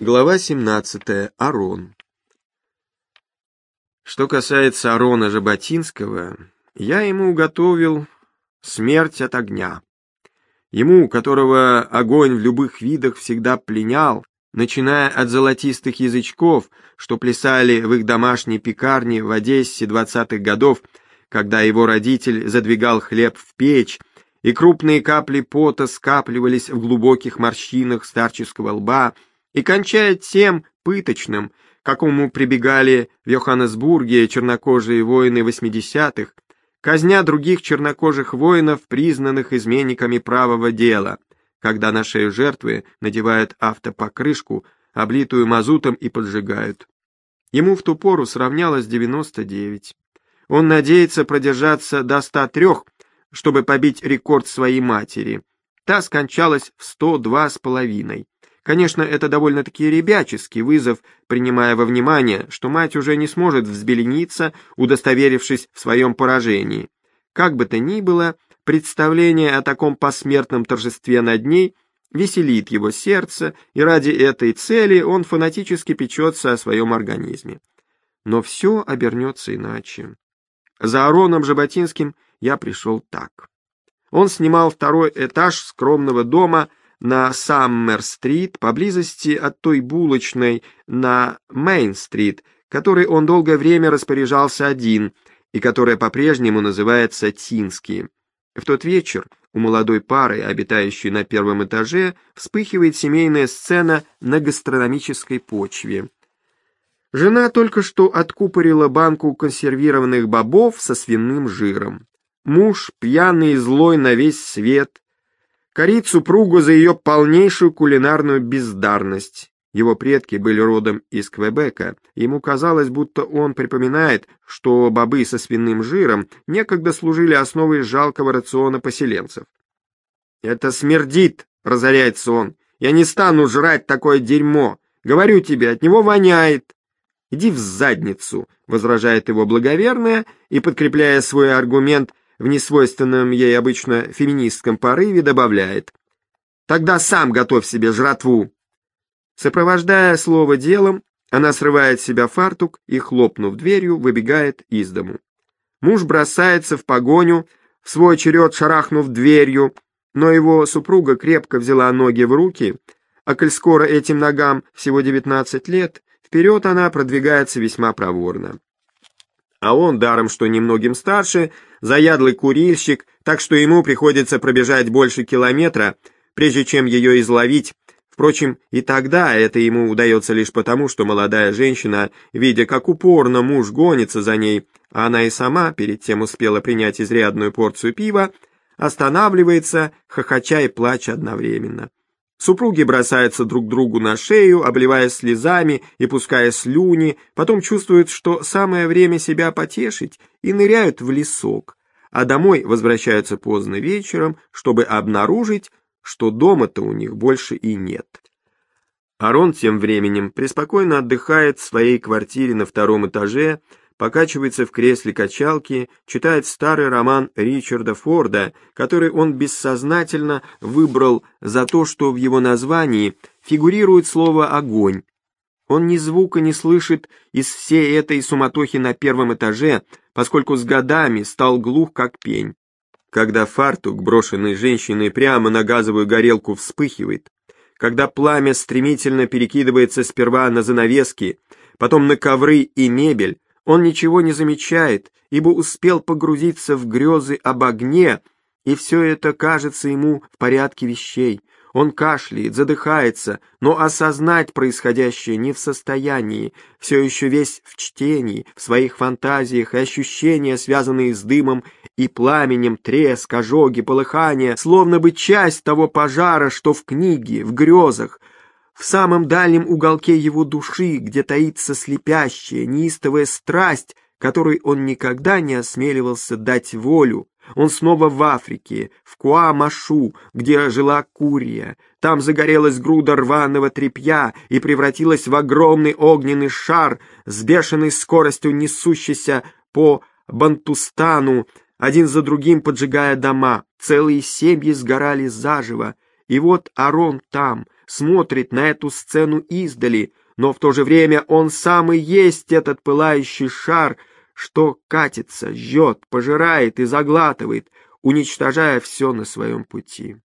Глава 17. Арон. Что касается Арона Жаботинского, я ему уготовил смерть от огня. Ему, которого огонь в любых видах всегда пленял, начиная от золотистых язычков, что плясали в их домашней пекарне в Одессе двадцатых годов, когда его родитель задвигал хлеб в печь, и крупные капли пота скапливались в глубоких морщинах старческого лба, и кончая тем пыточным, какому прибегали в Йоханнесбурге чернокожие воины 80-х, казня других чернокожих воинов, признанных изменниками правого дела, когда на шею жертвы надевают автопокрышку, облитую мазутом и поджигают. Ему в ту пору сравнялось 99. Он надеется продержаться до 103, чтобы побить рекорд своей матери. Та скончалась в 102 с половиной. Конечно, это довольно-таки ребяческий вызов, принимая во внимание, что мать уже не сможет взбелениться, удостоверившись в своем поражении. Как бы то ни было, представление о таком посмертном торжестве над ней веселит его сердце, и ради этой цели он фанатически печется о своем организме. Но все обернется иначе. За Ароном Жаботинским я пришел так. Он снимал второй этаж скромного дома на Саммер-стрит, поблизости от той булочной на Мейн-стрит, которой он долгое время распоряжался один и которая по-прежнему называется Тинский. В тот вечер у молодой пары, обитающей на первом этаже, вспыхивает семейная сцена на гастрономической почве. Жена только что откупорила банку консервированных бобов со свиным жиром. Муж, пьяный и злой на весь свет, корит супругу за ее полнейшую кулинарную бездарность. Его предки были родом из Квебека, ему казалось, будто он припоминает, что бобы со свиным жиром некогда служили основой жалкого рациона поселенцев. «Это смердит!» — разоряется он. «Я не стану жрать такое дерьмо! Говорю тебе, от него воняет!» «Иди в задницу!» — возражает его благоверная и, подкрепляя свой аргумент в несвойственном ей обычно феминистском порыве добавляет «Тогда сам готовь себе жратву». Сопровождая слово делом, она срывает с себя фартук и, хлопнув дверью, выбегает из дому. Муж бросается в погоню, в свой черед шарахнув дверью, но его супруга крепко взяла ноги в руки, а коль скоро этим ногам всего 19 лет, вперед она продвигается весьма проворно. А он, даром что немногим старше, заядлый курильщик, так что ему приходится пробежать больше километра, прежде чем ее изловить. Впрочем, и тогда это ему удается лишь потому, что молодая женщина, видя, как упорно муж гонится за ней, а она и сама перед тем успела принять изрядную порцию пива, останавливается, хохоча и плача одновременно. Супруги бросаются друг другу на шею, обливаясь слезами и пуская слюни, потом чувствуют, что самое время себя потешить, и ныряют в лесок, а домой возвращаются поздно вечером, чтобы обнаружить, что дома-то у них больше и нет. Арон тем временем преспокойно отдыхает в своей квартире на втором этаже, покачивается в кресле качалки, читает старый роман Ричарда Форда, который он бессознательно выбрал за то, что в его названии фигурирует слово «огонь». Он ни звука не слышит из всей этой суматохи на первом этаже, поскольку с годами стал глух как пень. Когда фартук, брошенный женщиной прямо на газовую горелку, вспыхивает, когда пламя стремительно перекидывается сперва на занавески, потом на ковры и мебель, он ничего не замечает, ибо успел погрузиться в грезы об огне, и все это кажется ему в порядке вещей. Он кашляет, задыхается, но осознать происходящее не в состоянии, все еще весь в чтении, в своих фантазиях и ощущения, связанные с дымом и пламенем, треск, ожоги, полыхания, словно бы часть того пожара, что в книге, в грезах, в самом дальнем уголке его души, где таится слепящая, неистовая страсть, которой он никогда не осмеливался дать волю. Он снова в Африке, в Куа-Машу, где жила Курия. Там загорелась груда рваного тряпья и превратилась в огромный огненный шар с бешеной скоростью несущийся по Бантустану, один за другим поджигая дома. Целые семьи сгорали заживо. И вот Арон там — смотрит на эту сцену издали, но в то же время он сам и есть этот пылающий шар, что катится, жжет, пожирает и заглатывает, уничтожая все на своем пути.